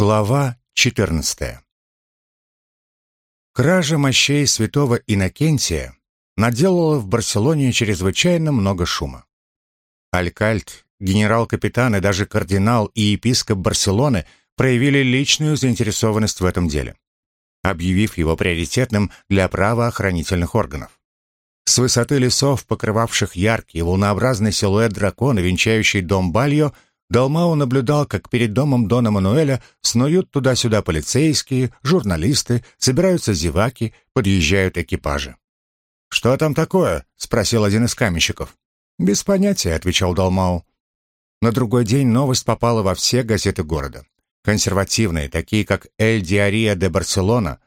Глава 14. Кража мощей святого Иннокентия наделала в Барселоне чрезвычайно много шума. Алькальт, генерал-капитан и даже кардинал и епископ Барселоны проявили личную заинтересованность в этом деле, объявив его приоритетным для правоохранительных органов. С высоты лесов, покрывавших яркий волнообразный силуэт дракона, венчающий дом Бальо, Далмау наблюдал, как перед домом Дона Мануэля снуют туда-сюда полицейские, журналисты, собираются зеваки, подъезжают экипажи. «Что там такое?» — спросил один из каменщиков. «Без понятия», — отвечал Далмау. На другой день новость попала во все газеты города. Консервативные, такие как «Эль Диария де Барселона»,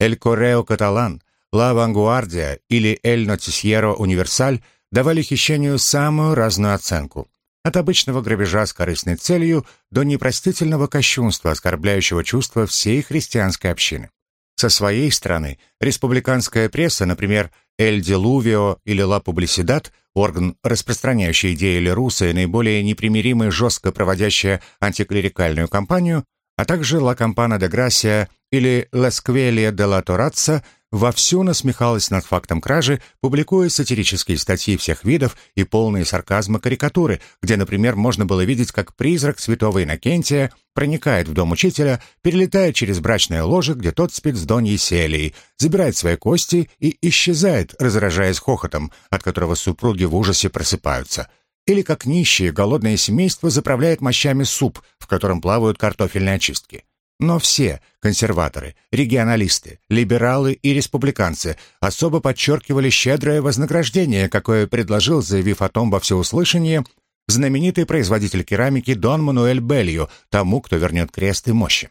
«Эль Корео Каталан», «Ла Вангуардия» или «Эль Нотисьеро Универсаль» давали хищению самую разную оценку — от обычного грабежа с корыстной целью до непростительного кощунства, оскорбляющего чувства всей христианской общины. Со своей стороны, республиканская пресса, например, «Эль Делувио» или «Ла Публисидад», орган, распространяющий идеи Леруса и наиболее непримиримо и жестко проводящая антиклерикальную кампанию, а также «Ла Кампана де Грасия» или «Ла Сквелия де ла Торация» вовсю насмехалась над фактом кражи, публикуя сатирические статьи всех видов и полные сарказма карикатуры, где, например, можно было видеть, как призрак святого Иннокентия проникает в дом учителя, перелетает через брачное ложе, где тот спит с Доньей Селией, забирает свои кости и исчезает, разражаясь хохотом, от которого супруги в ужасе просыпаются. Или как нищие, голодное семейство заправляет мощами суп, в котором плавают картофельные очистки. Но все консерваторы, регионалисты, либералы и республиканцы особо подчеркивали щедрое вознаграждение, какое предложил, заявив о том во всеуслышание, знаменитый производитель керамики Дон Мануэль Белью, тому, кто вернет крест и мощи.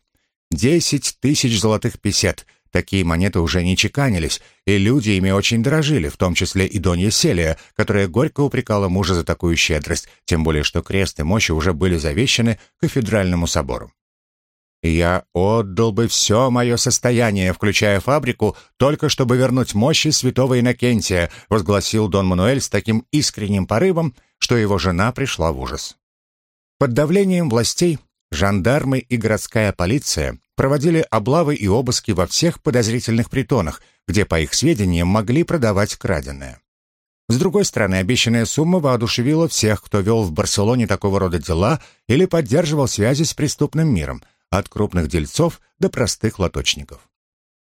Десять тысяч золотых песет. Такие монеты уже не чеканились, и люди ими очень дорожили, в том числе и Донья Селия, которая горько упрекала мужа за такую щедрость, тем более что крест и мощи уже были завещаны кафедральному собору я отдал бы все мое состояние, включая фабрику, только чтобы вернуть мощи святого Иннокентия», возгласил Дон Мануэль с таким искренним порывом, что его жена пришла в ужас. Под давлением властей жандармы и городская полиция проводили облавы и обыски во всех подозрительных притонах, где, по их сведениям, могли продавать краденое. С другой стороны, обещанная сумма воодушевила всех, кто вел в Барселоне такого рода дела или поддерживал связи с преступным миром – от крупных дельцов до простых лоточников.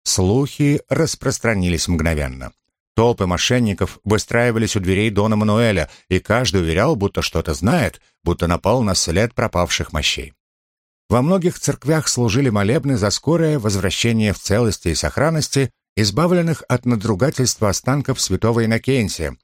Слухи распространились мгновенно. Толпы мошенников выстраивались у дверей Дона Мануэля, и каждый уверял, будто что-то знает, будто напал на след пропавших мощей. Во многих церквях служили молебны за скорое возвращение в целости и сохранности избавленных от надругательства останков святого Иннокентия,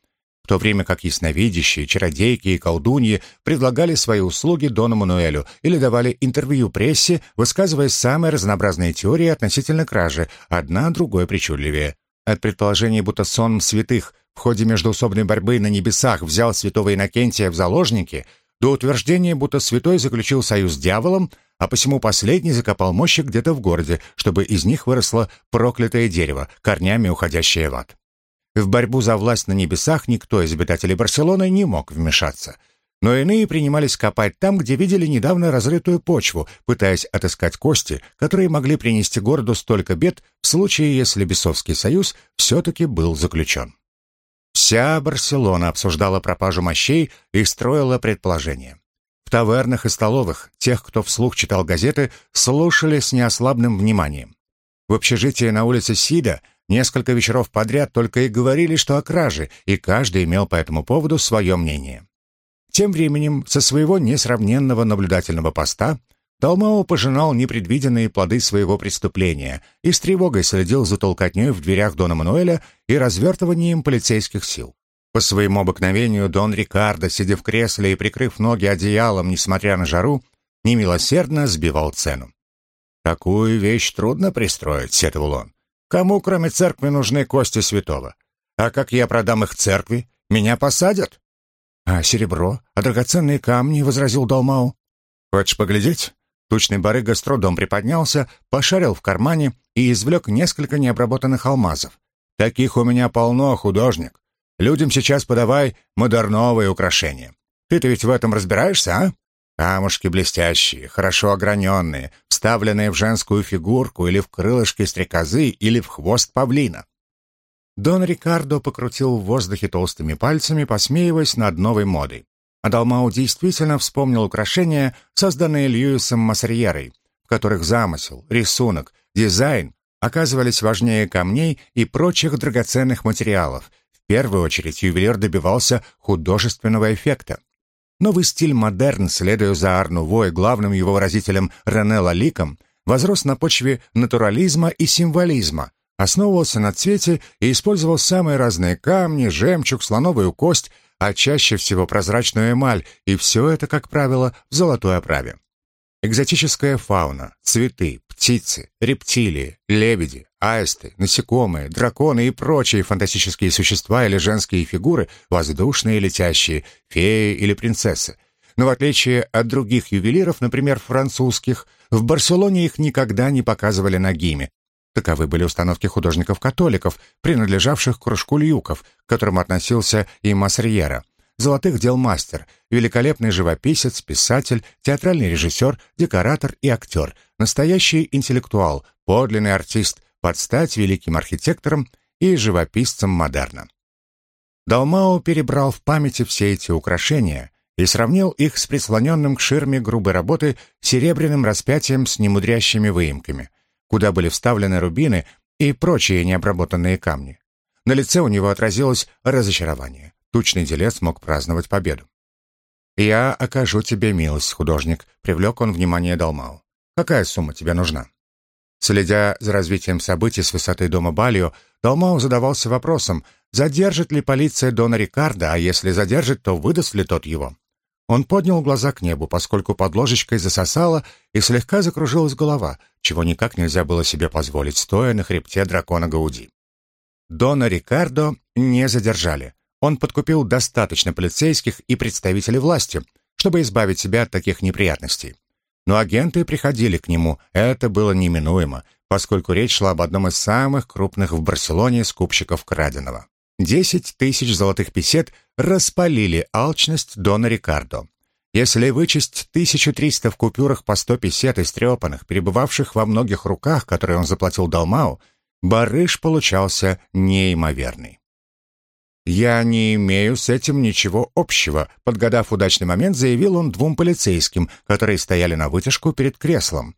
то время как ясновидящие, чародейки и колдуньи предлагали свои услуги Дону Мануэлю или давали интервью прессе, высказывая самые разнообразные теории относительно кражи, одна другой причудливее. От предположений, будто сон святых в ходе междоусобной борьбы на небесах взял святого Иннокентия в заложники, до утверждения, будто святой заключил союз с дьяволом, а посему последний закопал мощи где-то в городе, чтобы из них выросло проклятое дерево, корнями уходящее в ад. В борьбу за власть на небесах никто из обитателей Барселоны не мог вмешаться. Но иные принимались копать там, где видели недавно разрытую почву, пытаясь отыскать кости, которые могли принести городу столько бед в случае, если Бесовский союз все-таки был заключен. Вся Барселона обсуждала пропажу мощей и строила предположения. В тавернах и столовых тех, кто вслух читал газеты, слушали с неослабным вниманием. В общежитии на улице Сида Несколько вечеров подряд только и говорили, что о краже, и каждый имел по этому поводу свое мнение. Тем временем, со своего несравненного наблюдательного поста, Далмао пожинал непредвиденные плоды своего преступления и с тревогой следил за толкотней в дверях Дона Мануэля и развертыванием полицейских сил. По своему обыкновению Дон Рикардо, сидя в кресле и прикрыв ноги одеялом, несмотря на жару, немилосердно сбивал цену. «Такую вещь трудно пристроить», — сетовал он. Кому, кроме церкви, нужны кости святого? А как я продам их церкви? Меня посадят?» «А серебро? А драгоценные камни?» — возразил Далмау. «Хочешь поглядеть?» Тучный барыга с трудом приподнялся, пошарил в кармане и извлек несколько необработанных алмазов. «Таких у меня полно, художник. Людям сейчас подавай модерновые украшения. Ты-то ведь в этом разбираешься, а? Камушки блестящие, хорошо ограненные, вставленные в женскую фигурку или в крылышки стрекозы или в хвост павлина. Дон Рикардо покрутил в воздухе толстыми пальцами, посмеиваясь над новой модой. Адалмау действительно вспомнил украшения, созданные Льюисом Массерьерой, в которых замысел, рисунок, дизайн оказывались важнее камней и прочих драгоценных материалов. В первую очередь ювелир добивался художественного эффекта. Новый стиль модерн, следуя за Арнуво и главным его выразителем Рене Лаликом, возрос на почве натурализма и символизма, основывался на цвете и использовал самые разные камни, жемчуг, слоновую кость, а чаще всего прозрачную эмаль, и все это, как правило, в золотой оправе. Экзотическая фауна, цветы, птицы, рептилии, лебеди, аисты, насекомые, драконы и прочие фантастические существа или женские фигуры, воздушные летящие, феи или принцессы. Но в отличие от других ювелиров, например, французских, в Барселоне их никогда не показывали на гиме, Таковы были установки художников-католиков, принадлежавших к кружку Льюков, к которым относился и Масриера. Золотых дел мастер, великолепный живописец, писатель, театральный режиссер, декоратор и актер, настоящий интеллектуал, подлинный артист, под стать великим архитектором и живописцем модерна. Далмао перебрал в памяти все эти украшения и сравнил их с прислоненным к ширме грубой работы серебряным распятием с немудрящими выемками – куда были вставлены рубины и прочие необработанные камни. На лице у него отразилось разочарование. Тучный делец мог праздновать победу. «Я окажу тебе милость, художник», — привлек он внимание Далмау. «Какая сумма тебе нужна?» Следя за развитием событий с высоты дома Балио, Далмау задавался вопросом, задержит ли полиция Дона Рикардо, а если задержит, то выдаст ли тот его. Он поднял глаза к небу, поскольку под ложечкой засосало и слегка закружилась голова, чего никак нельзя было себе позволить, стоя на хребте дракона Гауди. Дона Рикардо не задержали. Он подкупил достаточно полицейских и представителей власти, чтобы избавить себя от таких неприятностей. Но агенты приходили к нему, это было неминуемо, поскольку речь шла об одном из самых крупных в Барселоне скупщиков краденого. Десять тысяч золотых песет распалили алчность Дона Рикардо. Если вычесть 1300 в купюрах по 100 песет истрепанных, перебывавших во многих руках, которые он заплатил Далмау, барыш получался неимоверный. «Я не имею с этим ничего общего», — подгадав удачный момент, заявил он двум полицейским, которые стояли на вытяжку перед креслом.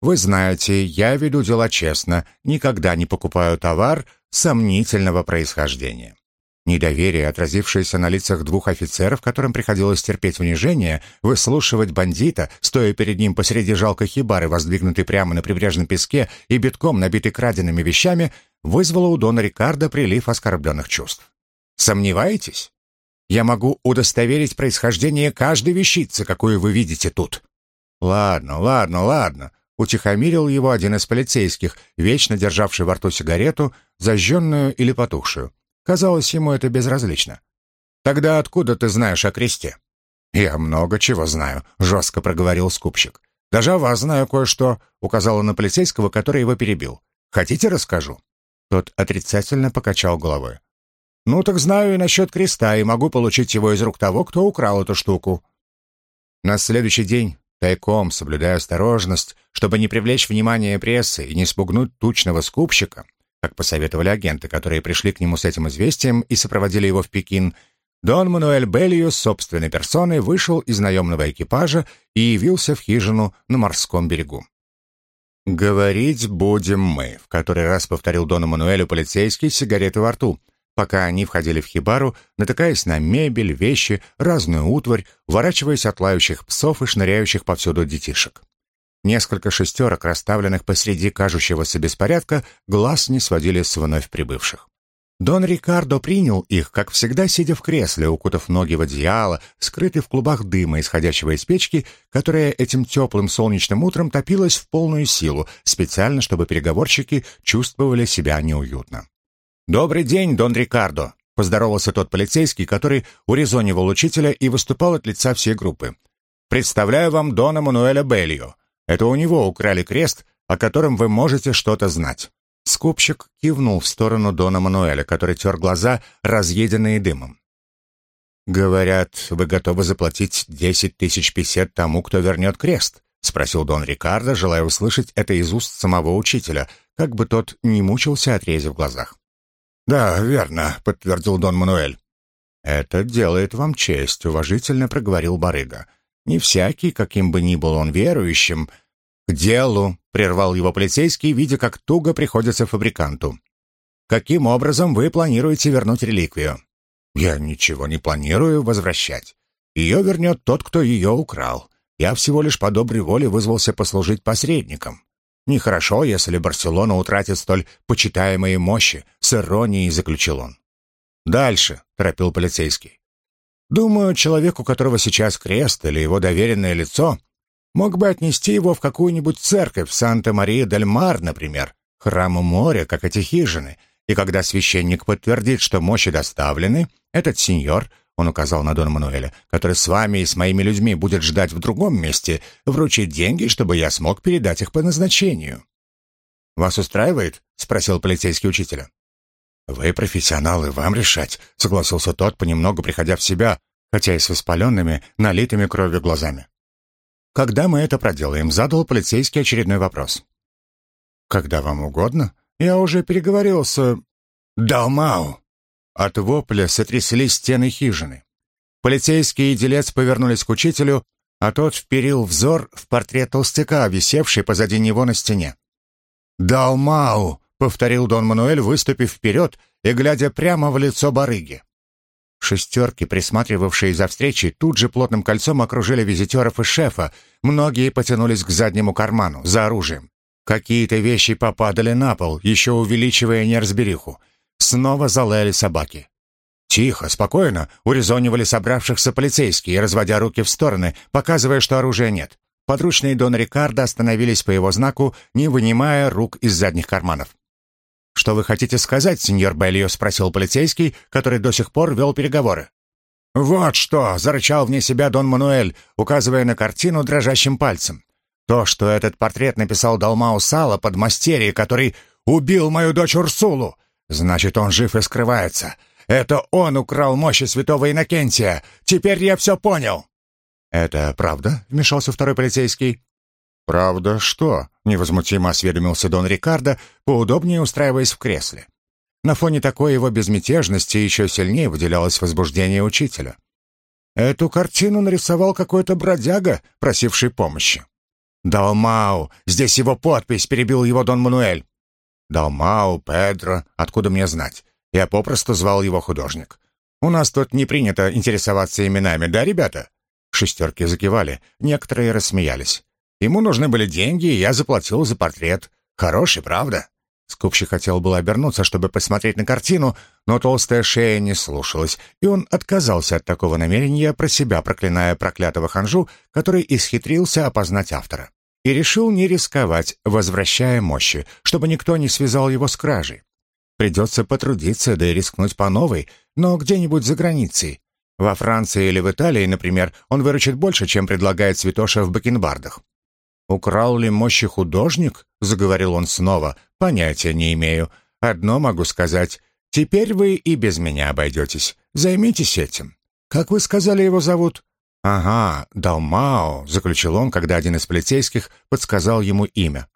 «Вы знаете, я веду дела честно, никогда не покупаю товар, сомнительного происхождения. Недоверие, отразившееся на лицах двух офицеров, которым приходилось терпеть унижение, выслушивать бандита, стоя перед ним посреди жалкой хибары, воздвигнутой прямо на прибрежном песке и битком набитой краденными вещами, вызвало у Дона Рикардо прилив оскорбленных чувств. «Сомневаетесь? Я могу удостоверить происхождение каждой вещицы, какую вы видите тут». «Ладно, ладно, ладно. Утихомирил его один из полицейских, вечно державший во рту сигарету, зажженную или потухшую. Казалось, ему это безразлично. «Тогда откуда ты знаешь о кресте?» «Я много чего знаю», — жестко проговорил скупщик. «Даже о вас знаю кое-что», — указала на полицейского, который его перебил. «Хотите, расскажу?» Тот отрицательно покачал головой. «Ну, так знаю и насчет креста, и могу получить его из рук того, кто украл эту штуку». На следующий день Тайком, соблюдая осторожность, чтобы не привлечь внимание прессы и не спугнуть тучного скупщика, как посоветовали агенты, которые пришли к нему с этим известием и сопроводили его в Пекин, Дон Мануэль Белью с собственной персоной вышел из наемного экипажа и явился в хижину на морском берегу. «Говорить будем мы», — в который раз повторил Дону Мануэлю полицейский с сигаретой во рту — пока они входили в хибару, натыкаясь на мебель, вещи, разную утварь, уворачиваясь от лающих псов и шныряющих повсюду детишек. Несколько шестерок, расставленных посреди кажущегося беспорядка, глаз не сводили с вновь прибывших. Дон Рикардо принял их, как всегда, сидя в кресле, укутав ноги в одеяло, скрытый в клубах дыма, исходящего из печки, которая этим теплым солнечным утром топилась в полную силу, специально, чтобы переговорщики чувствовали себя неуютно. «Добрый день, Дон Рикардо», — поздоровался тот полицейский, который урезонивал учителя и выступал от лица всей группы. «Представляю вам Дона Мануэля Белью. Это у него украли крест, о котором вы можете что-то знать». Скупщик кивнул в сторону Дона Мануэля, который тер глаза, разъеденные дымом. «Говорят, вы готовы заплатить десять тысяч песет тому, кто вернет крест?» — спросил Дон Рикардо, желая услышать это из уст самого учителя, как бы тот не мучился от рези в глазах. «Да, верно», — подтвердил Дон Мануэль. «Это делает вам честь», — уважительно проговорил барыга. «Не всякий, каким бы ни был он верующим...» «К делу», — прервал его полицейский, видя, как туго приходится фабриканту. «Каким образом вы планируете вернуть реликвию?» «Я ничего не планирую возвращать. Ее вернет тот, кто ее украл. Я всего лишь по доброй воле вызвался послужить посредником. Нехорошо, если Барселона утратит столь почитаемые мощи, с иронией заключил он. «Дальше», — торопил полицейский. «Думаю, человек, у которого сейчас крест или его доверенное лицо, мог бы отнести его в какую-нибудь церковь Санта-Мария-дель-Мар, например, храму моря, как эти хижины, и когда священник подтвердит, что мощи доставлены, этот сеньор он указал на Дона Мануэля, который с вами и с моими людьми будет ждать в другом месте, вручить деньги, чтобы я смог передать их по назначению. «Вас устраивает?» — спросил полицейский учителя. «Вы профессионалы, вам решать», — согласился тот, понемногу приходя в себя, хотя и с воспаленными, налитыми кровью глазами. «Когда мы это проделаем?» — задал полицейский очередной вопрос. «Когда вам угодно. Я уже переговорил с...» «Далмау!» От вопля сотряслись стены хижины. Полицейский и делец повернулись к учителю, а тот вперил взор в портрет толстяка, висевший позади него на стене. «Далмау!» — повторил Дон Мануэль, выступив вперед и глядя прямо в лицо барыги. Шестерки, присматривавшие за встречей, тут же плотным кольцом окружили визитеров и шефа. Многие потянулись к заднему карману, за оружием. Какие-то вещи попадали на пол, еще увеличивая неразбериху. Снова залаяли собаки. Тихо, спокойно урезонивали собравшихся полицейские, разводя руки в стороны, показывая, что оружия нет. Подручные Дон Рикардо остановились по его знаку, не вынимая рук из задних карманов. «Что вы хотите сказать, сеньор Беллио?» — спросил полицейский, который до сих пор вел переговоры. «Вот что!» — зарычал вне себя Дон Мануэль, указывая на картину дрожащим пальцем. «То, что этот портрет написал Далмау Сала под мастерье, который убил мою дочь Урсулу, Значит, он жив и скрывается. Это он украл мощи святого Иннокентия. Теперь я все понял. Это правда? Вмешался второй полицейский. Правда что? Невозмутимо осведомился Дон Рикардо, поудобнее устраиваясь в кресле. На фоне такой его безмятежности еще сильнее выделялось возбуждение учителя. Эту картину нарисовал какой-то бродяга, просивший помощи. «Далмау! Здесь его подпись!» — перебил его Дон Мануэль. Далмау, Педро, откуда мне знать? Я попросту звал его художник. У нас тут не принято интересоваться именами, да, ребята? Шестерки закивали, некоторые рассмеялись. Ему нужны были деньги, и я заплатил за портрет. Хороший, правда? Скупщик хотел было обернуться, чтобы посмотреть на картину, но толстая шея не слушалась, и он отказался от такого намерения, про себя проклиная проклятого ханжу, который исхитрился опознать автора и решил не рисковать, возвращая мощи, чтобы никто не связал его с кражей. Придется потрудиться, да и рискнуть по новой, но где-нибудь за границей. Во Франции или в Италии, например, он выручит больше, чем предлагает Святоша в бакенбардах. «Украл ли мощи художник?» — заговорил он снова. «Понятия не имею. Одно могу сказать. Теперь вы и без меня обойдетесь. Займитесь этим. Как вы сказали, его зовут?» «Ага, Далмао», — заключил он, когда один из полицейских подсказал ему имя.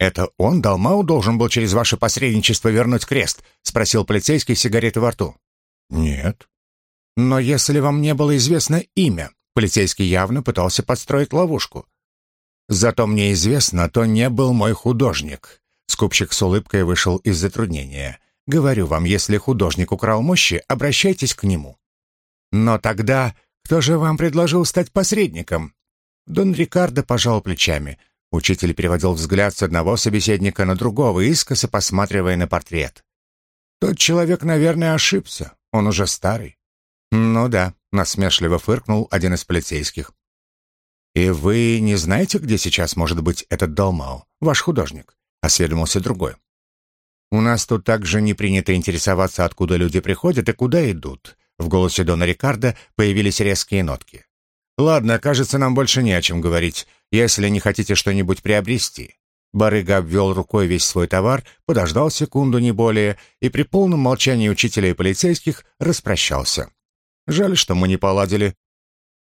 «Это он, Далмао, должен был через ваше посредничество вернуть крест?» — спросил полицейский сигареты во рту. «Нет». «Но если вам не было известно имя?» Полицейский явно пытался подстроить ловушку. «Зато мне известно, то не был мой художник». Скупщик с улыбкой вышел из затруднения. «Говорю вам, если художник украл мощи, обращайтесь к нему». «Но тогда кто же вам предложил стать посредником?» Дон Рикардо пожал плечами. Учитель переводил взгляд с одного собеседника на другого, искоса посматривая на портрет. «Тот человек, наверное, ошибся. Он уже старый». «Ну да», — насмешливо фыркнул один из полицейских. «И вы не знаете, где сейчас может быть этот Долмау, ваш художник?» — осведомился другой. «У нас тут также не принято интересоваться, откуда люди приходят и куда идут. В голосе Дона Рикардо появились резкие нотки. «Ладно, кажется, нам больше не о чем говорить, если не хотите что-нибудь приобрести». Барыга обвел рукой весь свой товар, подождал секунду, не более, и при полном молчании учителя и полицейских распрощался. «Жаль, что мы не поладили».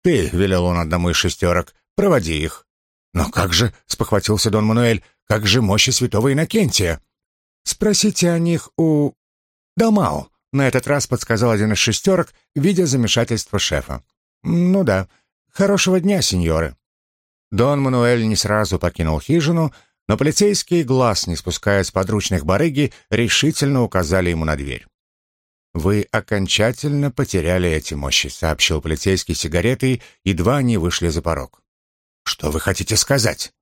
«Ты», — велел он одному из шестерок, — «проводи их». «Но как же», — спохватился Дон Мануэль, — «как же мощи святого Иннокентия?» «Спросите о них у... Далмау», — на этот раз подсказал один из шестерок, видя замешательство шефа. «Ну да. Хорошего дня, сеньоры». Дон Мануэль не сразу покинул хижину, но полицейские, глаз не спуская с подручных барыги, решительно указали ему на дверь. «Вы окончательно потеряли эти мощи», — сообщил полицейский сигаретой, едва они вышли за порог. «Что вы хотите сказать?»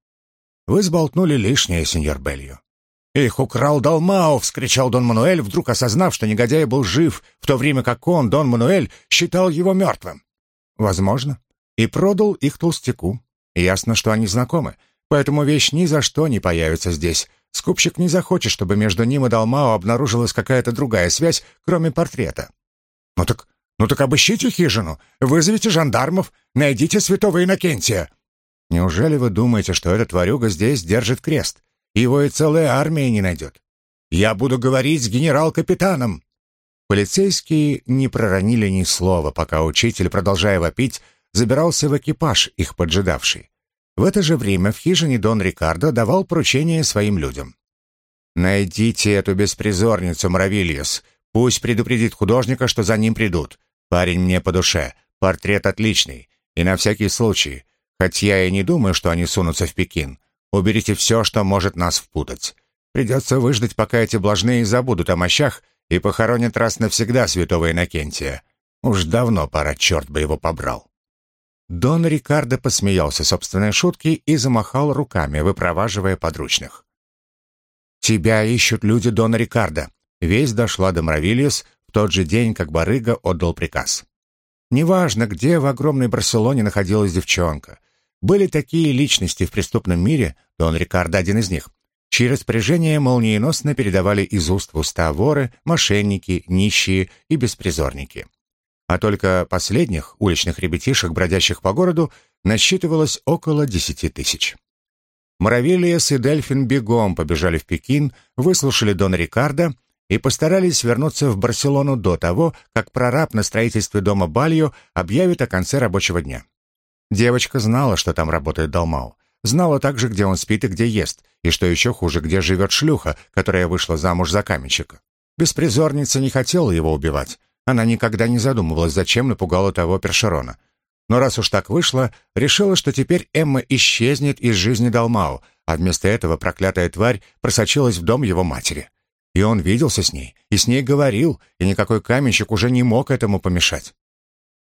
«Вы сболтнули лишнее, сеньор Белью». «Их украл Далмао!» — вскричал Дон Мануэль, вдруг осознав, что негодяй был жив, в то время как он, Дон Мануэль, считал его мертвым. «Возможно. И продал их толстяку. Ясно, что они знакомы, поэтому вещь ни за что не появится здесь. Скупщик не захочет, чтобы между ним и Далмао обнаружилась какая-то другая связь, кроме портрета. «Ну так, ну так обыщите хижину, вызовите жандармов, найдите святого Иннокентия». «Неужели вы думаете, что этот ворюга здесь держит крест? Его и целая армия не найдет?» «Я буду говорить с генерал-капитаном». Полицейские не проронили ни слова, пока учитель, продолжая вопить, забирался в экипаж, их поджидавший. В это же время в хижине Дон Рикардо давал поручение своим людям. «Найдите эту беспризорницу, Мравильес. Пусть предупредит художника, что за ним придут. Парень мне по душе. Портрет отличный. И на всякий случай, хоть я и не думаю, что они сунутся в Пекин, уберите все, что может нас впутать. Придется выждать, пока эти блажные забудут о мощах и похоронят раз навсегда святого Иннокентия. Уж давно пора, черт бы его побрал. Дон Рикардо посмеялся собственной шутки и замахал руками, выпроваживая подручных. «Тебя ищут люди Дона Рикардо». Весть дошла до Мравильес в тот же день, как барыга отдал приказ. Неважно, где в огромной Барселоне находилась девчонка. Были такие личности в преступном мире, Дон Рикардо один из них, чьи распоряжения молниеносно передавали из уст в уста воры, мошенники, нищие и беспризорники а только последних уличных ребятишек, бродящих по городу, насчитывалось около десяти тысяч. Моравилиес и Дельфин бегом побежали в Пекин, выслушали Дона Рикардо и постарались вернуться в Барселону до того, как прораб на строительстве дома Бальо объявит о конце рабочего дня. Девочка знала, что там работает Далмау. Знала также, где он спит и где ест, и, что еще хуже, где живет шлюха, которая вышла замуж за каменщика. Беспризорница не хотела его убивать, она никогда не задумывалась, зачем напугала того Першерона. Но раз уж так вышло, решила, что теперь Эмма исчезнет из жизни Далмау, а вместо этого проклятая тварь просочилась в дом его матери. И он виделся с ней, и с ней говорил, и никакой каменщик уже не мог этому помешать.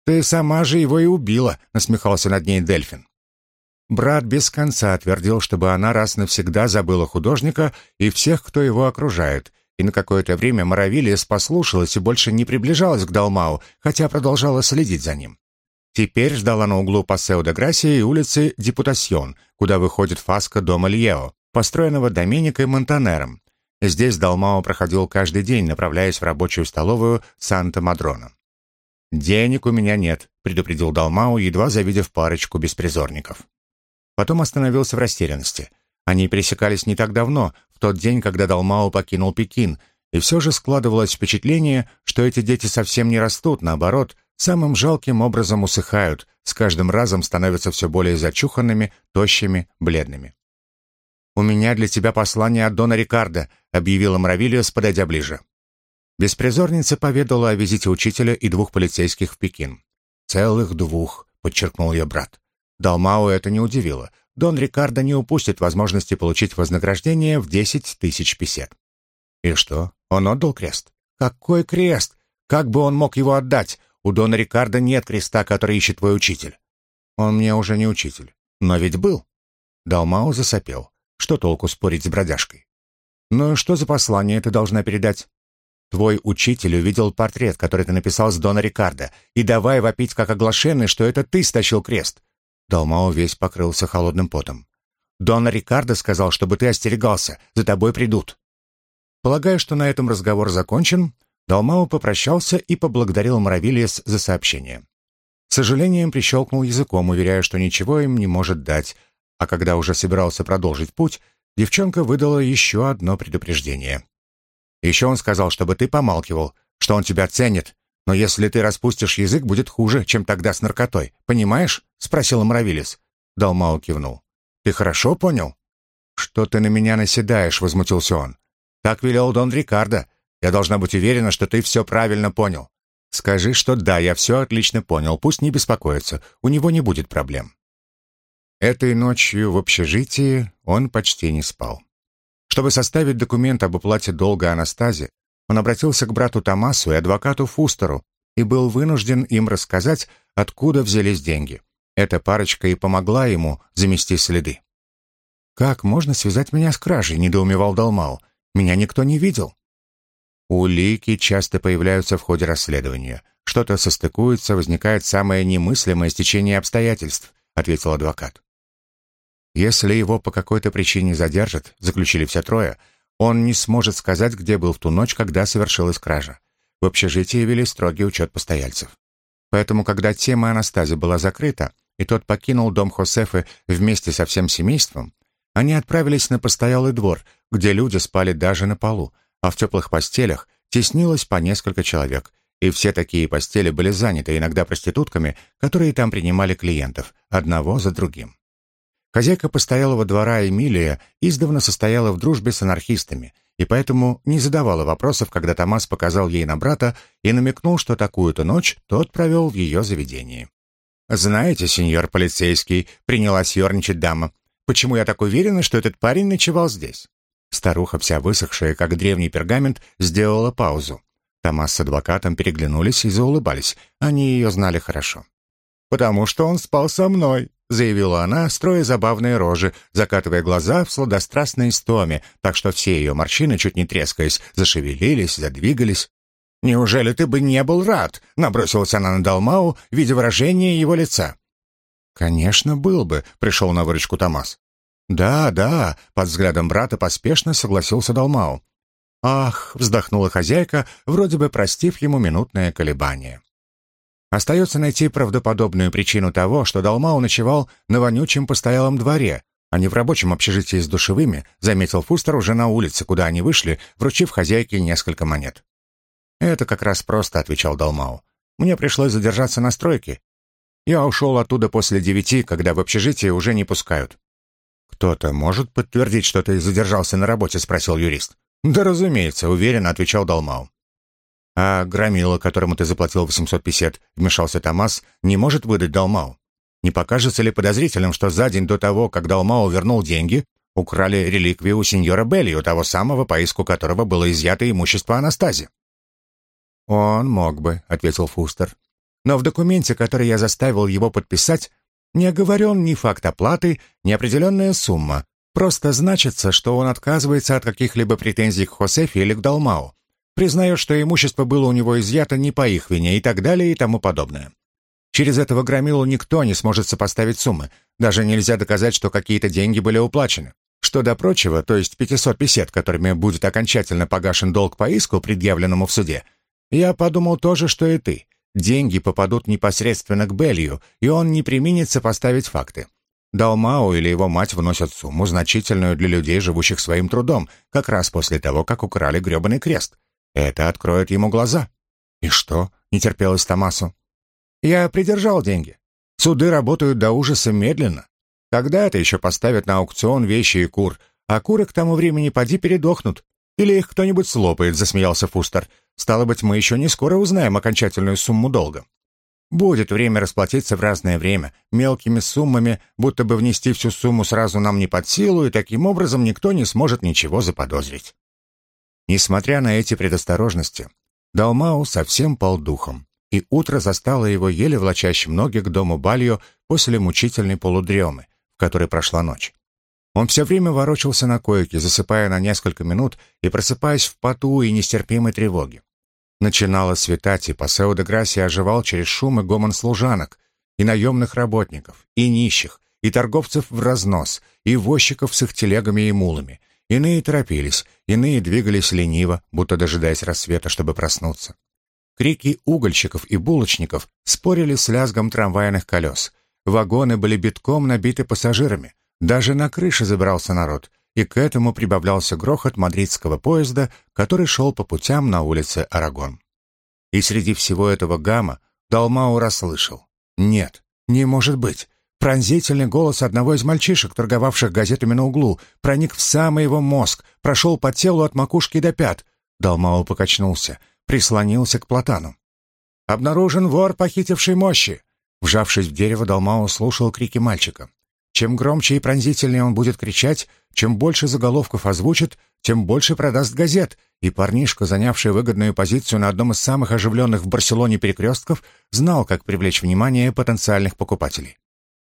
«Ты сама же его и убила», — насмехался над ней Дельфин. Брат без конца твердил, чтобы она раз навсегда забыла художника и всех, кто его окружает, и на какое-то время Моровилиес послушалась и больше не приближалась к Далмау, хотя продолжала следить за ним. Теперь ждала на углу Пассео де Грасия и улицы Депутасьон, куда выходит фаска дома Льео, построенного Доменикой Монтанером. Здесь Далмао проходил каждый день, направляясь в рабочую столовую Санта-Мадрона. «Денег у меня нет», — предупредил Далмао, едва завидев парочку беспризорников. Потом остановился в растерянности. Они пересекались не так давно, тот день, когда Далмао покинул Пекин, и все же складывалось впечатление, что эти дети совсем не растут, наоборот, самым жалким образом усыхают, с каждым разом становятся все более зачуханными, тощими, бледными. «У меня для тебя послание от Дона Рикардо», — объявила Мравилиос, подойдя ближе. Беспризорница поведала о визите учителя и двух полицейских в Пекин. «Целых двух», — подчеркнул ее брат. Далмау это не удивило. Дон Рикардо не упустит возможности получить вознаграждение в десять тысяч песет. И что? Он отдал крест? Какой крест? Как бы он мог его отдать? У Дона Рикардо нет креста, который ищет твой учитель. Он мне уже не учитель. Но ведь был. Далмао засопел. Что толку спорить с бродяжкой? Ну и что за послание ты должна передать? Твой учитель увидел портрет, который ты написал с Дона Рикардо, и давай вопить как оглашенный, что это ты стащил крест. Далмао весь покрылся холодным потом. «Дон Рикардо сказал, чтобы ты остерегался, за тобой придут». Полагая, что на этом разговор закончен, Далмао попрощался и поблагодарил Мравилиес за сообщение. С сожалением прищелкнул языком, уверяя, что ничего им не может дать, а когда уже собирался продолжить путь, девчонка выдала еще одно предупреждение. «Еще он сказал, чтобы ты помалкивал, что он тебя ценит, но если ты распустишь язык, будет хуже, чем тогда с наркотой. Понимаешь?» — спросил Мравилис. Далмао кивнул. Ты хорошо понял?» «Что ты на меня наседаешь?» — возмутился он. «Так велел Дон Рикардо. Я должна быть уверена, что ты все правильно понял. Скажи, что да, я все отлично понял. Пусть не беспокоится. У него не будет проблем». Этой ночью в общежитии он почти не спал. Чтобы составить документ об уплате долга Анастазе, он обратился к брату Томасу и адвокату Фустеру и был вынужден им рассказать, откуда взялись деньги. Эта парочка и помогла ему замести следы. «Как можно связать меня с кражей?» — недоумевал Далмау. «Меня никто не видел». Улики часто появляются в ходе расследования. Что-то состыкуется, возникает самое немыслимое стечение обстоятельств, ответил адвокат. Если его по какой-то причине задержат, заключили все трое, он не сможет сказать, где был в ту ночь, когда совершилась кража. В общежитии вели строгий учет постояльцев. Поэтому, когда тема Анастазии была закрыта, и тот покинул дом Хосефы вместе со всем семейством, они отправились на постоялый двор, где люди спали даже на полу, а в теплых постелях теснилось по несколько человек, и все такие постели были заняты иногда проститутками, которые там принимали клиентов, одного за другим. Хозяйка постоялого двора Эмилия издавна состояла в дружбе с анархистами, и поэтому не задавала вопросов, когда Томас показал ей на брата и намекнул, что такую-то ночь тот провел в ее заведении. «Знаете, сеньор полицейский», — принялась ерничать дама, «почему я так уверена, что этот парень ночевал здесь?» Старуха, вся высохшая, как древний пергамент, сделала паузу. Томас с адвокатом переглянулись и заулыбались. Они ее знали хорошо. «Потому что он спал со мной», — заявила она, строя забавные рожи, закатывая глаза в сладострастной истоме, так что все ее морщины, чуть не трескаясь, зашевелились, задвигались. «Неужели ты бы не был рад?» — набросилась она на Далмау, видя выражение его лица. «Конечно, был бы», — пришел на выручку Томас. «Да, да», — под взглядом брата поспешно согласился Далмау. «Ах», — вздохнула хозяйка, вроде бы простив ему минутное колебание. Остается найти правдоподобную причину того, что Далмау ночевал на вонючем постоялом дворе, а не в рабочем общежитии с душевыми, заметил Фустер уже на улице, куда они вышли, вручив хозяйке несколько монет. «Это как раз просто», — отвечал Далмау. «Мне пришлось задержаться на стройке. Я ушел оттуда после девяти, когда в общежитие уже не пускают». «Кто-то может подтвердить, что ты задержался на работе?» — спросил юрист. «Да, разумеется», — уверенно отвечал Далмау. «А громила, которому ты заплатил 850, — вмешался Томас, — не может выдать Далмау? Не покажется ли подозрительным, что за день до того, как Далмау вернул деньги, украли реликвию у сеньора Белли, у того самого, по иску которого было изъято имущество Анастази?» «Он мог бы», — ответил Фустер. «Но в документе, который я заставил его подписать, не оговорен ни факт оплаты, ни определенная сумма. Просто значится, что он отказывается от каких-либо претензий к Хосефе или к Далмау. Признает, что имущество было у него изъято не по их вине и так далее и тому подобное. Через этого громилу никто не сможет сопоставить суммы. Даже нельзя доказать, что какие-то деньги были уплачены. Что до прочего, то есть 500 песет, которыми будет окончательно погашен долг по иску, предъявленному в суде, я подумал то же, что и ты. Деньги попадут непосредственно к Белью, и он не применит сопоставить факты. Далмау или его мать вносят сумму, значительную для людей, живущих своим трудом, как раз после того, как украли грёбаный крест. Это откроет ему глаза. «И что?» — не терпелось Томасу. «Я придержал деньги. Суды работают до ужаса медленно. Когда это еще поставят на аукцион вещи и кур, а куры к тому времени поди передохнут. Или их кто-нибудь слопает», — засмеялся Фустер. Стало быть, мы еще не скоро узнаем окончательную сумму долга. Будет время расплатиться в разное время, мелкими суммами, будто бы внести всю сумму сразу нам не под силу, и таким образом никто не сможет ничего заподозрить. Несмотря на эти предосторожности, Далмау совсем пал духом, и утро застало его еле влачащим ноги к дому Бальо после мучительной полудремы, в которой прошла ночь. Он все время ворочался на койке, засыпая на несколько минут и просыпаясь в поту и нестерпимой тревоге. Начинало светать, и Пасео де Грасси оживал через шум и гомон служанок, и наемных работников, и нищих, и торговцев в разнос, и возчиков с их телегами и мулами. Иные торопились, иные двигались лениво, будто дожидаясь рассвета, чтобы проснуться. Крики угольщиков и булочников спорили с лязгом трамвайных колес. Вагоны были битком набиты пассажирами. Даже на крыше забрался народ, и к этому прибавлялся грохот мадридского поезда, который шел по путям на улице Арагон. И среди всего этого гамма Далмау расслышал. «Нет, не может быть. Пронзительный голос одного из мальчишек, торговавших газетами на углу, проник в самый его мозг, прошел по телу от макушки до пят. Далмао покачнулся, прислонился к платану. «Обнаружен вор, похитивший мощи!» Вжавшись в дерево, Далмао слушал крики мальчика. Чем громче и пронзительнее он будет кричать, чем больше заголовков озвучит, тем больше продаст газет, и парнишка, занявший выгодную позицию на одном из самых оживленных в Барселоне перекрестков, знал, как привлечь внимание потенциальных покупателей.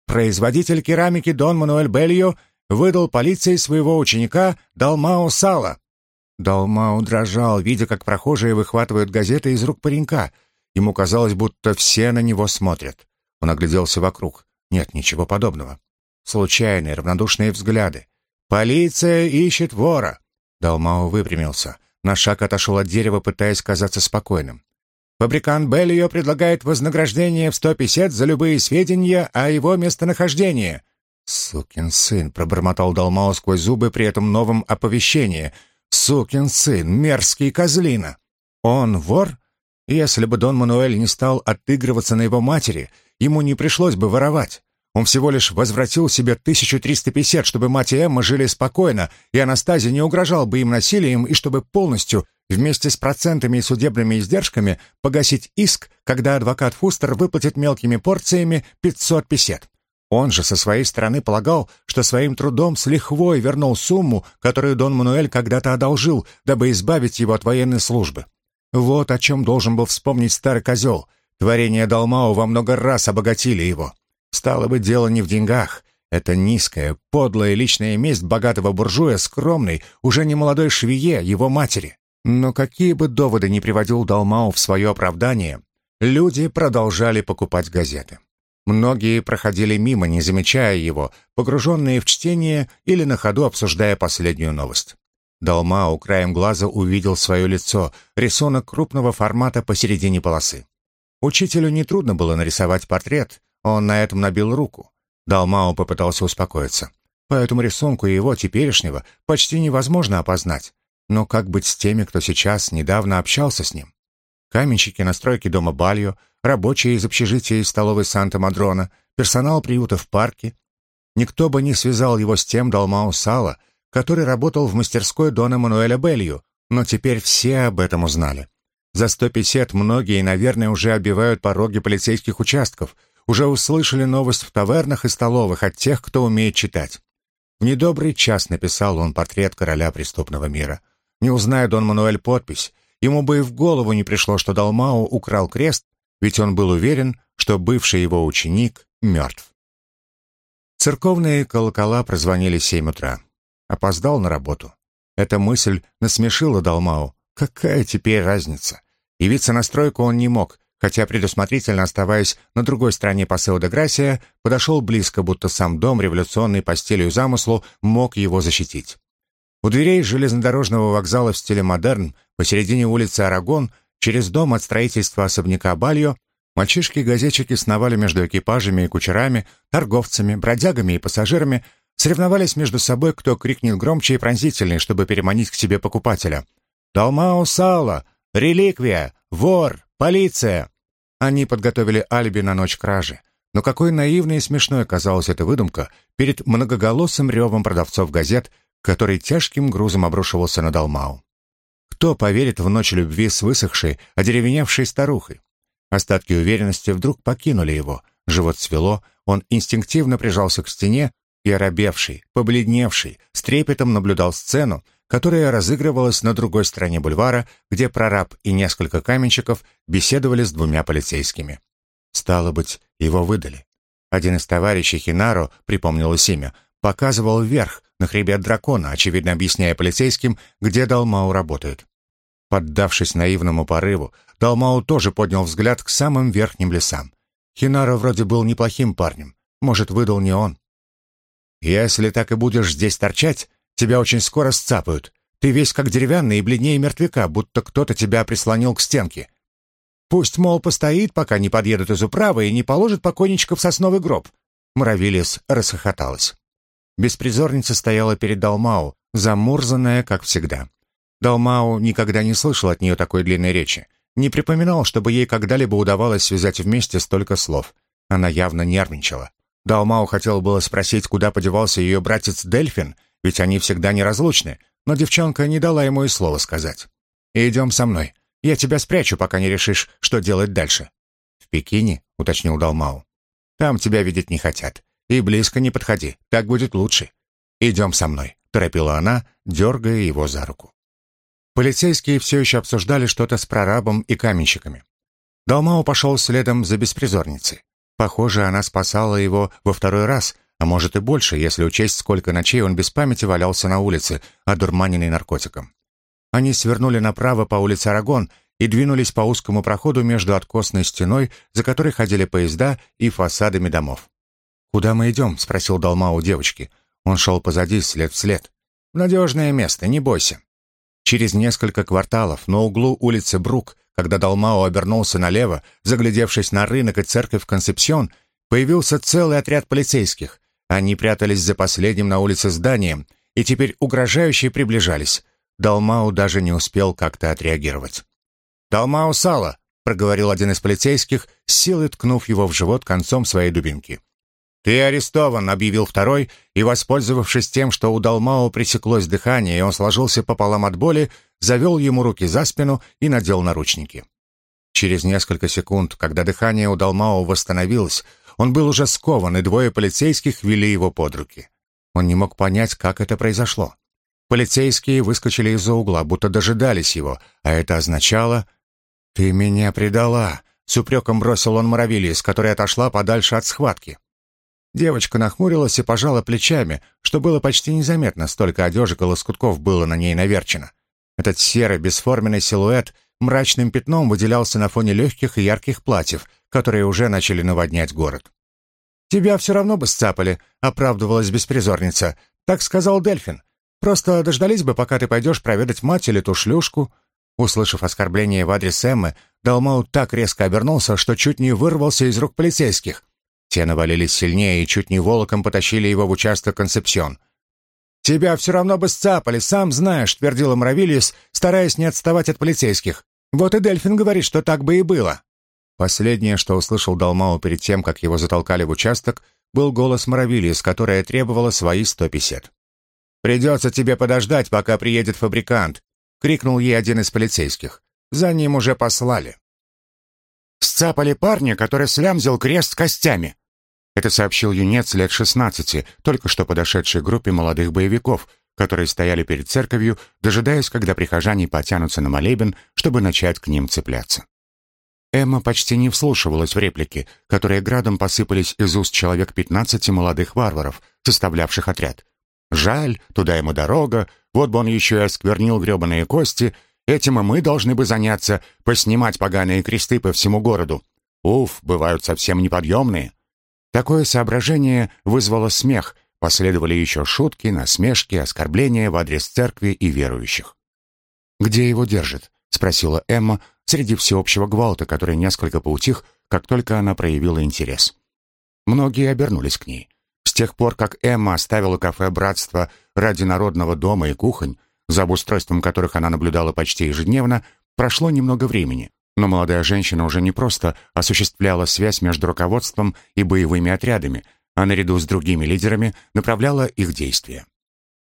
Производитель керамики Дон Мануэль Бельо выдал полиции своего ученика Далмао Сала. Далмао дрожал, видя, как прохожие выхватывают газеты из рук паренька. Ему казалось, будто все на него смотрят. Он огляделся вокруг. Нет, ничего подобного. Случайные, равнодушные взгляды. «Полиция ищет вора!» Далмао выпрямился. На шаг отошел от дерева, пытаясь казаться спокойным. Фабрикант Беллио предлагает вознаграждение в сто песет за любые сведения о его местонахождении». «Сукин сын», — пробормотал Далмао сквозь зубы при этом новом оповещении. «Сукин сын, мерзкий козлина». «Он вор?» Если бы Дон Мануэль не стал отыгрываться на его матери, ему не пришлось бы воровать. Он всего лишь возвратил себе 1350, чтобы мать и Эмма жили спокойно, и Анастазия не угрожал бы им насилием, и чтобы полностью вместе с процентами и судебными издержками погасить иск, когда адвокат Фустер выплатит мелкими порциями 500 песет. Он же со своей стороны полагал, что своим трудом с лихвой вернул сумму, которую Дон Мануэль когда-то одолжил, дабы избавить его от военной службы. Вот о чем должен был вспомнить старый козел. Творения Далмао во много раз обогатили его. Стало быть, дело не в деньгах. Это низкая, подлая личная месть богатого буржуя скромной, уже не молодой швее, его матери. Но какие бы доводы ни приводил Далмау в свое оправдание, люди продолжали покупать газеты. Многие проходили мимо, не замечая его, погруженные в чтение или на ходу обсуждая последнюю новость. Далмау краем глаза увидел свое лицо, рисунок крупного формата посередине полосы. Учителю нетрудно было нарисовать портрет, он на этом набил руку. Далмау попытался успокоиться. По этому рисунку его, теперешнего, почти невозможно опознать. Но как быть с теми, кто сейчас недавно общался с ним? Каменщики на стройке дома Бальо, рабочие из общежития и столовой Санта-Мадрона, персонал приюта в парке. Никто бы не связал его с тем Далмау Сала, который работал в мастерской Дона Мануэля Белью, но теперь все об этом узнали. За 150 многие, наверное, уже обивают пороги полицейских участков, уже услышали новость в тавернах и столовых от тех, кто умеет читать. В недобрый час написал он портрет короля преступного мира — не узная Дон Мануэль подпись, ему бы и в голову не пришло, что Далмау украл крест, ведь он был уверен, что бывший его ученик мертв. Церковные колокола прозвонили семь утра. Опоздал на работу. Эта мысль насмешила Далмау. Какая теперь разница? Явиться на стройку он не мог, хотя предусмотрительно оставаясь на другой стороне Пасео де Грасия, подошел близко, будто сам дом, революционный по стилю замыслу, мог его защитить. У дверей железнодорожного вокзала в стиле модерн, посередине улицы Арагон, через дом от строительства особняка Бальо, мальчишки-газетчики сновали между экипажами и кучерами, торговцами, бродягами и пассажирами, соревновались между собой, кто крикнет громче и пронзительнее, чтобы переманить к себе покупателя. «Далмао Сала! Реликвия! Вор! Полиция!» Они подготовили алиби на ночь кражи. Но какой наивной и смешной казалась эта выдумка перед многоголосым ревом продавцов газет — который тяжким грузом обрушивался на Далмау. Кто поверит в ночь любви с высохшей, одеревеневшей старухой? Остатки уверенности вдруг покинули его, живот свело, он инстинктивно прижался к стене и, оробевший, побледневший, с трепетом наблюдал сцену, которая разыгрывалась на другой стороне бульвара, где прораб и несколько каменщиков беседовали с двумя полицейскими. Стало быть, его выдали. Один из товарищей Хинаро, припомнилось имя, показывал вверх, на хребет дракона, очевидно объясняя полицейским, где Далмау работает. Поддавшись наивному порыву, Далмау тоже поднял взгляд к самым верхним лесам. Хинара вроде был неплохим парнем. Может, выдал не он. «Если так и будешь здесь торчать, тебя очень скоро сцапают. Ты весь как деревянный и бледнее мертвяка, будто кто-то тебя прислонил к стенке. Пусть, мол, постоит, пока не подъедут из управы и не положит покойничка в сосновый гроб». Муравилис расхохоталась. Беспризорница стояла перед Далмау, замурзанная, как всегда. Далмау никогда не слышал от нее такой длинной речи. Не припоминал, чтобы ей когда-либо удавалось связать вместе столько слов. Она явно нервничала. Далмау хотел было спросить, куда подевался ее братец Дельфин, ведь они всегда неразлучны, но девчонка не дала ему и слова сказать. «Идем со мной. Я тебя спрячу, пока не решишь, что делать дальше». «В Пекине?» — уточнил Далмау. «Там тебя видеть не хотят. И близко не подходи, так будет лучше. Идем со мной», — торопила она, дергая его за руку. Полицейские все еще обсуждали что-то с прорабом и каменщиками. Далмау пошел следом за беспризорницей. Похоже, она спасала его во второй раз, а может и больше, если учесть, сколько ночей он без памяти валялся на улице, одурманенный наркотиком. Они свернули направо по улице Арагон и двинулись по узкому проходу между откосной стеной, за которой ходили поезда, и фасадами домов. «Куда мы идем?» — спросил Далма у девочки. Он шел позади, след в след. «В надежное место, не бойся». Через несколько кварталов на углу улицы Брук, когда Далмао обернулся налево, заглядевшись на рынок и церковь Концепсион, появился целый отряд полицейских. Они прятались за последним на улице зданием и теперь угрожающе приближались. Далмау даже не успел как-то отреагировать. «Далмау Сало!» — проговорил один из полицейских, силой ткнув его в живот концом своей дубинки. «Ты арестован», — объявил второй, и, воспользовавшись тем, что у Далмао пресеклось дыхание, и он сложился пополам от боли, завел ему руки за спину и надел наручники. Через несколько секунд, когда дыхание у Далмао восстановилось, он был уже скован, и двое полицейских вели его под руки. Он не мог понять, как это произошло. Полицейские выскочили из-за угла, будто дожидались его, а это означало «Ты меня предала!» — с упреком бросил он Моровилис, которая отошла подальше от схватки. Девочка нахмурилась и пожала плечами, что было почти незаметно, столько одежек и лоскутков было на ней наверчено. Этот серый, бесформенный силуэт мрачным пятном выделялся на фоне легких и ярких платьев, которые уже начали наводнять город. «Тебя все равно бы сцапали», — оправдывалась беспризорница. «Так сказал Дельфин. Просто дождались бы, пока ты пойдешь проведать мать или ту шлюшку». Услышав оскорбление в адрес Эммы, Далмау так резко обернулся, что чуть не вырвался из рук полицейских. Те навалились сильнее и чуть не волоком потащили его в участок Концепсион. «Тебя все равно бы сцапали, сам знаешь», — твердила Мравилис, стараясь не отставать от полицейских. «Вот и Дельфин говорит, что так бы и было». Последнее, что услышал Далмау перед тем, как его затолкали в участок, был голос Мравилис, которая требовала свои сто песет. «Придется тебе подождать, пока приедет фабрикант крикнул ей один из полицейских. За ним уже послали. Сцапали парня, который слямзил крест костями. Это сообщил юнец лет шестнадцати, только что подошедшей группе молодых боевиков, которые стояли перед церковью, дожидаясь, когда прихожане потянутся на молебен, чтобы начать к ним цепляться. Эмма почти не вслушивалась в реплики, которые градом посыпались из уст человек пятнадцати молодых варваров, составлявших отряд. Жаль, туда ему дорога, вот бы он еще и осквернил гребаные кости. Этим и мы должны бы заняться, поснимать поганые кресты по всему городу. Уф, бывают совсем неподъемные. Такое соображение вызвало смех, последовали еще шутки, насмешки, оскорбления в адрес церкви и верующих. «Где его держат?» — спросила Эмма среди всеобщего гвалта, который несколько поутих, как только она проявила интерес. Многие обернулись к ней. С тех пор, как Эмма оставила кафе «Братство» ради народного дома и кухонь, за обустройством которых она наблюдала почти ежедневно, прошло немного времени. Но молодая женщина уже не просто осуществляла связь между руководством и боевыми отрядами, а наряду с другими лидерами направляла их действия.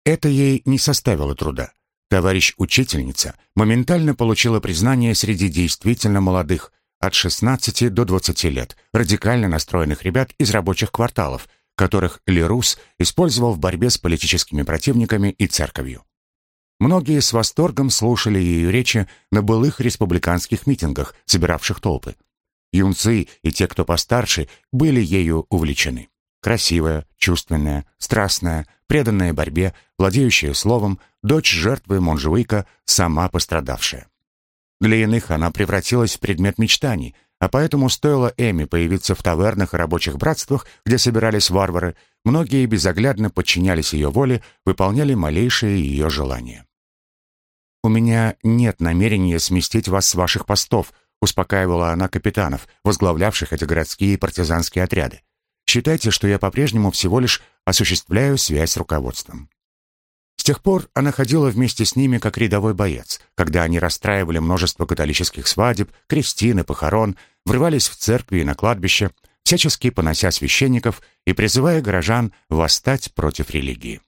Это ей не составило труда. Товарищ учительница моментально получила признание среди действительно молодых, от 16 до 20 лет, радикально настроенных ребят из рабочих кварталов, которых Лерус использовал в борьбе с политическими противниками и церковью. Многие с восторгом слушали ее речи на былых республиканских митингах, собиравших толпы. Юнцы и те, кто постарше, были ею увлечены. Красивая, чувственная, страстная, преданная борьбе, владеющая словом, дочь жертвы Монжуика, сама пострадавшая. Для иных она превратилась в предмет мечтаний, а поэтому стоило Эми появиться в тавернах и рабочих братствах, где собирались варвары, многие безоглядно подчинялись ее воле, выполняли малейшие ее желания. «У меня нет намерения сместить вас с ваших постов», успокаивала она капитанов, возглавлявших эти городские партизанские отряды. «Считайте, что я по-прежнему всего лишь осуществляю связь с руководством». С тех пор она ходила вместе с ними как рядовой боец, когда они расстраивали множество католических свадеб, крестин и похорон, врывались в церкви и на кладбище, всячески понося священников и призывая горожан восстать против религии.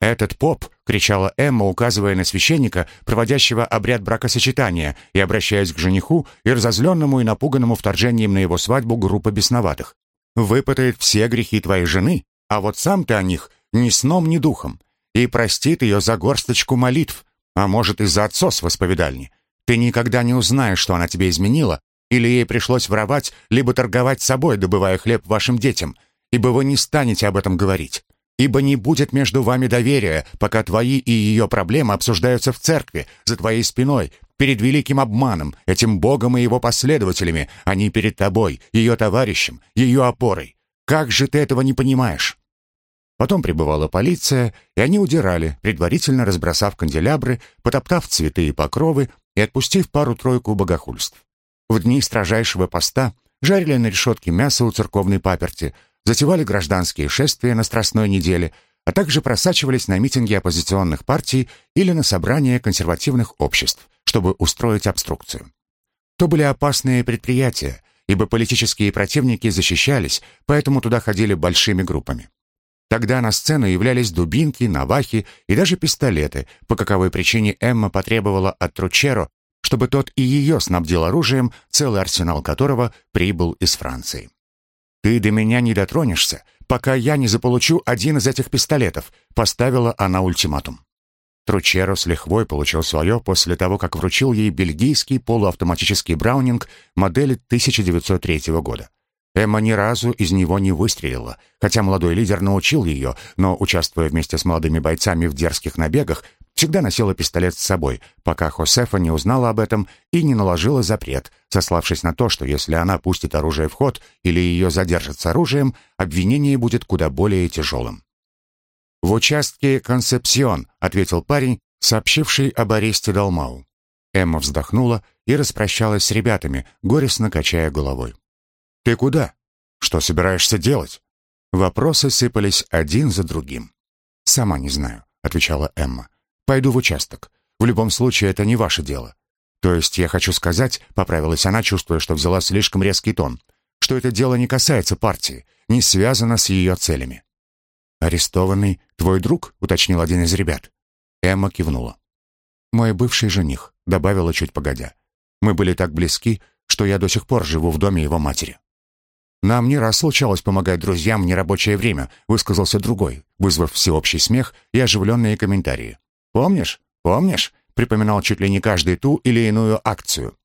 «Этот поп!» — кричала Эмма, указывая на священника, проводящего обряд бракосочетания, и обращаясь к жениху и разозленному и напуганному вторжением на его свадьбу группы бесноватых. «Выпытает все грехи твоей жены, а вот сам ты о них ни сном, ни духом, и простит ее за горсточку молитв, а может, и за отцов в исповедальни. Ты никогда не узнаешь, что она тебе изменила, или ей пришлось воровать, либо торговать собой, добывая хлеб вашим детям, ибо вы не станете об этом говорить. Ибо не будет между вами доверия, пока твои и ее проблемы обсуждаются в церкви, за твоей спиной, перед великим обманом, этим Богом и его последователями, а не перед тобой, ее товарищем, ее опорой. Как же ты этого не понимаешь? Потом прибывала полиция, и они удирали, предварительно разбросав канделябры, потоптав цветы и покровы и отпустив пару-тройку богохульств. В дни строжайшего поста жарили на решетке мясо у церковной паперти, затевали гражданские шествия на Страстной неделе, а также просачивались на митинги оппозиционных партий или на собрания консервативных обществ, чтобы устроить обструкцию. То были опасные предприятия, ибо политические противники защищались, поэтому туда ходили большими группами. Тогда на сцену являлись дубинки, навахи и даже пистолеты, по каковой причине Эмма потребовала от Тручеро, чтобы тот и ее снабдил оружием, целый арсенал которого прибыл из Франции. «Ты до меня не дотронешься, пока я не заполучу один из этих пистолетов», поставила она ультиматум. Тручеро с лихвой получил свое после того, как вручил ей бельгийский полуавтоматический браунинг модели 1903 года. Эмма ни разу из него не выстрелила, хотя молодой лидер научил ее, но, участвуя вместе с молодыми бойцами в дерзких набегах, всегда носила пистолет с собой, пока Хосефа не узнала об этом и не наложила запрет, сославшись на то, что если она пустит оружие в ход или ее задержат с оружием, обвинение будет куда более тяжелым. «В участке Концепсион», — ответил парень, сообщивший об аресте Далмау. Эмма вздохнула и распрощалась с ребятами, горестно качая головой. «Ты куда? Что собираешься делать?» Вопросы сыпались один за другим. «Сама не знаю», — отвечала Эмма. Пойду в участок. В любом случае, это не ваше дело. То есть я хочу сказать, поправилась она, чувствуя, что взяла слишком резкий тон, что это дело не касается партии, не связано с ее целями. «Арестованный твой друг?» — уточнил один из ребят. Эмма кивнула. «Мой бывший жених», — добавила чуть погодя. «Мы были так близки, что я до сих пор живу в доме его матери». «Нам не раз случалось помогать друзьям в нерабочее время», — высказался другой, вызвав всеобщий смех и оживленные комментарии. Помнишь? Помнишь?» Припоминал чуть ли не каждый ту или иную акцию.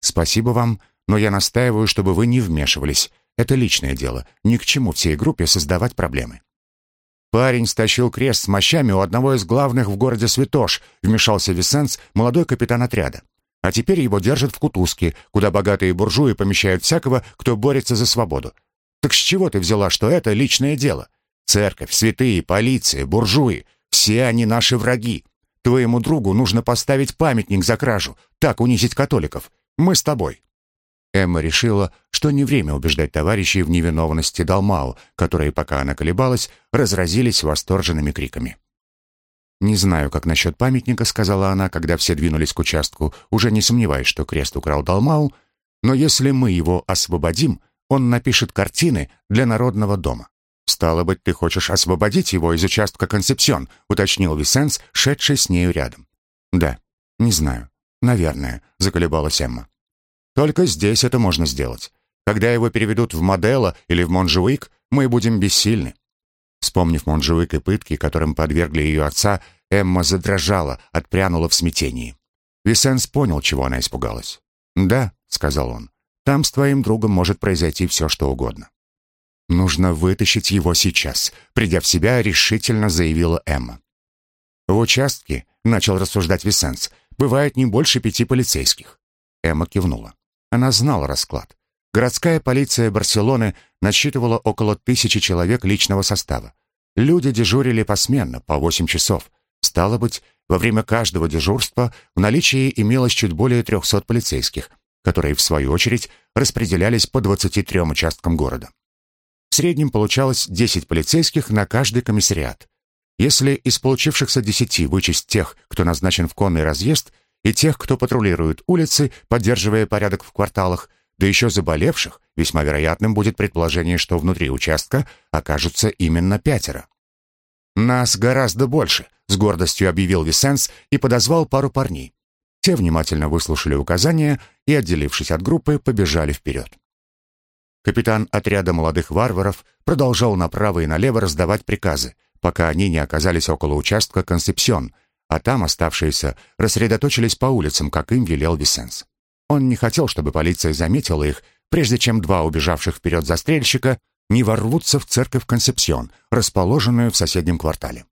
«Спасибо вам, но я настаиваю, чтобы вы не вмешивались. Это личное дело. Ни к чему всей группе создавать проблемы». Парень стащил крест с мощами у одного из главных в городе святош, вмешался Висенс, молодой капитан отряда. А теперь его держат в кутузке, куда богатые буржуи помещают всякого, кто борется за свободу. Так с чего ты взяла, что это личное дело? Церковь, святые, полиция, буржуи все они наши враги. Твоему другу нужно поставить памятник за кражу, так унизить католиков. Мы с тобой». Эмма решила, что не время убеждать товарищей в невиновности Далмау, которые, пока она колебалась, разразились восторженными криками. «Не знаю, как насчет памятника», — сказала она, когда все двинулись к участку, уже не сомневаясь, что крест украл Далмау, «но если мы его освободим, он напишет картины для Народного дома. «Стало быть, ты хочешь освободить его из участка Концепсион», уточнил Висенс, шедший с нею рядом. «Да, не знаю. Наверное», — заколебалась Эмма. «Только здесь это можно сделать. Когда его переведут в Модело или в Монжуик, мы будем бессильны». Вспомнив Монжуик и пытки, которым подвергли ее отца, Эмма задрожала, отпрянула в смятении. Висенс понял, чего она испугалась. «Да», — сказал он, — «там с твоим другом может произойти все, что угодно». «Нужно вытащить его сейчас», — придя в себя, решительно заявила Эмма. «В участке», — начал рассуждать Висенс, — «бывает не больше пяти полицейских». Эмма кивнула. Она знала расклад. Городская полиция Барселоны насчитывала около тысячи человек личного состава. Люди дежурили посменно, по восемь часов. Стало быть, во время каждого дежурства в наличии имелось чуть более трехсот полицейских, которые, в свою очередь, распределялись по 23 участкам города. В среднем получалось 10 полицейских на каждый комиссариат. Если из получившихся 10 вычесть тех, кто назначен в конный разъезд, и тех, кто патрулирует улицы, поддерживая порядок в кварталах, да еще заболевших, весьма вероятным будет предположение, что внутри участка окажутся именно пятеро. «Нас гораздо больше», — с гордостью объявил Висенс и подозвал пару парней. Те внимательно выслушали указания и, отделившись от группы, побежали вперед. Капитан отряда молодых варваров продолжал направо и налево раздавать приказы, пока они не оказались около участка Консепсион, а там оставшиеся рассредоточились по улицам, как им велел Висенс. Он не хотел, чтобы полиция заметила их, прежде чем два убежавших вперед застрельщика не ворвутся в церковь Консепсион, расположенную в соседнем квартале.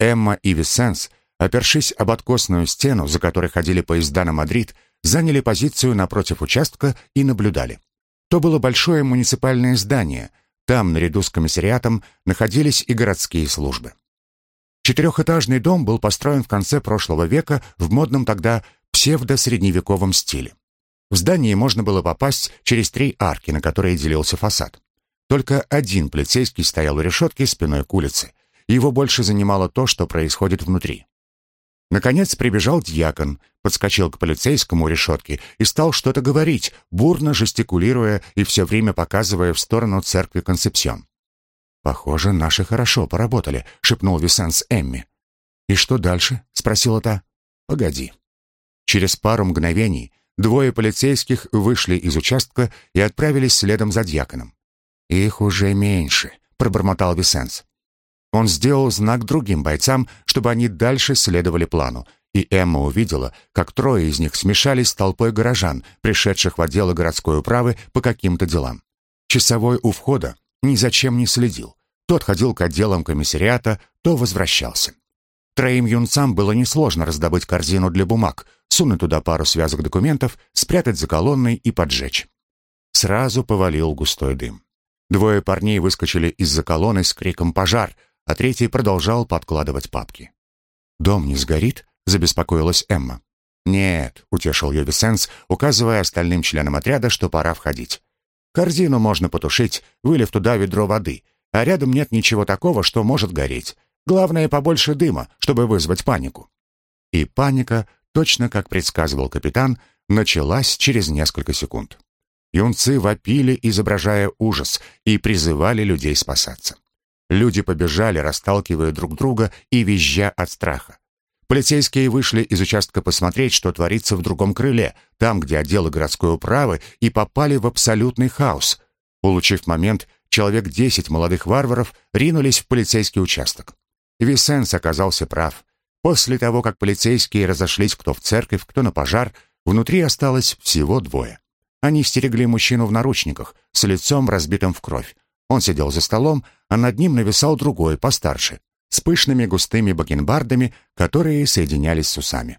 Эмма и Висенс, опершись об откосную стену, за которой ходили поезда на Мадрид, заняли позицию напротив участка и наблюдали. То было большое муниципальное здание. Там, наряду с комиссариатом, находились и городские службы. Четырехэтажный дом был построен в конце прошлого века в модном тогда псевдо-средневековом стиле. В здание можно было попасть через три арки, на которые делился фасад. Только один полицейский стоял у решетки спиной к улице. Его больше занимало то, что происходит внутри. Наконец прибежал дьякон, подскочил к полицейскому у решетки и стал что-то говорить, бурно жестикулируя и все время показывая в сторону церкви Концепсион. «Похоже, наши хорошо поработали», — шепнул Висенс Эмми. «И что дальше?» — спросила та. «Погоди». Через пару мгновений Двое полицейских вышли из участка и отправились следом за дьяконом. «Их уже меньше», — пробормотал Висенс. Он сделал знак другим бойцам, чтобы они дальше следовали плану, и Эмма увидела, как трое из них смешались с толпой горожан, пришедших в отделы городской управы по каким-то делам. Часовой у входа ни зачем не следил. Тот ходил к отделам комиссариата, то возвращался. Троим юнцам было несложно раздобыть корзину для бумаг, сунуть туда пару связок документов, спрятать за колонной и поджечь. Сразу повалил густой дым. Двое парней выскочили из-за колонны с криком «Пожар!», а третий продолжал подкладывать папки. «Дом не сгорит?» — забеспокоилась Эмма. «Нет», — утешил ее Висенс, указывая остальным членам отряда, что пора входить. «Корзину можно потушить, вылив туда ведро воды, а рядом нет ничего такого, что может гореть. Главное, побольше дыма, чтобы вызвать панику». И паника точно как предсказывал капитан, началась через несколько секунд. Юнцы вопили, изображая ужас, и призывали людей спасаться. Люди побежали, расталкивая друг друга и визжа от страха. Полицейские вышли из участка посмотреть, что творится в другом крыле, там, где отделы городской управы, и попали в абсолютный хаос. Улучив момент, человек десять молодых варваров ринулись в полицейский участок. Висенс оказался прав. После того, как полицейские разошлись кто в церковь, кто на пожар, внутри осталось всего двое. Они стерегли мужчину в наручниках, с лицом разбитым в кровь. Он сидел за столом, а над ним нависал другой, постарше, с пышными густыми бакенбардами, которые соединялись с усами.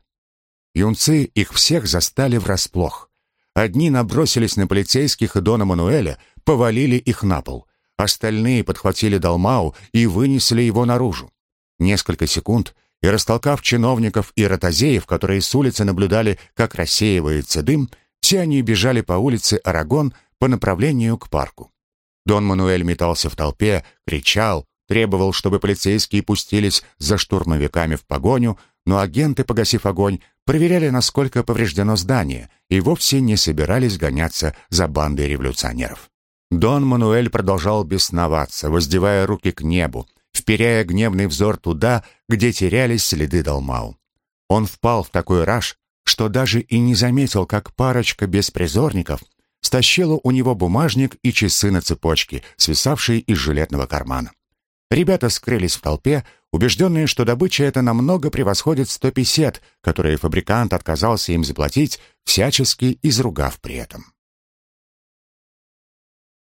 Юнцы их всех застали врасплох. Одни набросились на полицейских и Дона Мануэля, повалили их на пол. Остальные подхватили Далмау и вынесли его наружу. Несколько секунд, и, растолкав чиновников и ротозеев, которые с улицы наблюдали, как рассеивается дым, все они бежали по улице Арагон по направлению к парку. Дон Мануэль метался в толпе, кричал, требовал, чтобы полицейские пустились за штурмовиками в погоню, но агенты, погасив огонь, проверяли, насколько повреждено здание, и вовсе не собирались гоняться за бандой революционеров. Дон Мануэль продолжал бесноваться, воздевая руки к небу, вперяя гневный взор туда, где терялись следы Далмау. Он впал в такой раж, что даже и не заметил, как парочка беспризорников стащила у него бумажник и часы на цепочке, свисавшие из жилетного кармана. Ребята скрылись в толпе, убежденные, что добыча эта намного превосходит сто песет, которые фабрикант отказался им заплатить, всячески изругав при этом.